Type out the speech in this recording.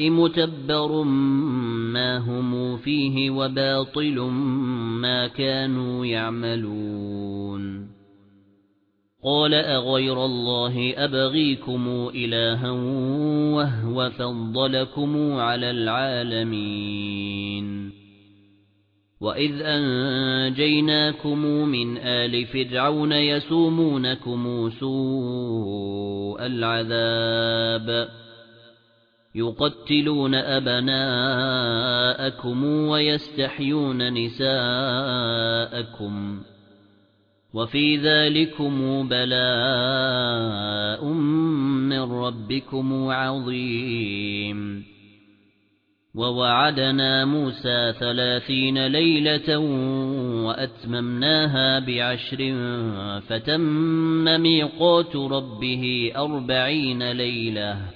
مُتَبَّرٌ مَا هُمْ فِيهِ وَبَاطِلٌ مَا كَانُوا يَعْمَلُونَ. قَالَ أَغَيْرَ اللَّهِ أَبْغِيكُمْ إِلَٰهًا وَهُوَ فَضَّلَكُمْ عَلَى الْعَالَمِينَ. وَإِذْ أَنجَيْنَاكُمْ مِنْ آلِ فِرْعَوْنَ يَسُومُونَكُمْ سُوءَ الْعَذَابِ. يُقَتِّلُونَ أَبْنَاءَكُمْ وَيَسْتَحْيُونَ نِسَاءَكُمْ وَفِي ذَلِكُمْ بَلَاءٌ مِنْ رَبِّكُمْ عَظِيمٌ. وَوَعَدْنَا مُوسَى ثَلَاثِينَ لَيْلَةً وَأَتْمَمْنَاهَا بِعَشْرٍ فَتَمَّ مِيقَاتُ رَبِّهِ أَرْبَعِينَ لَيْلَةً.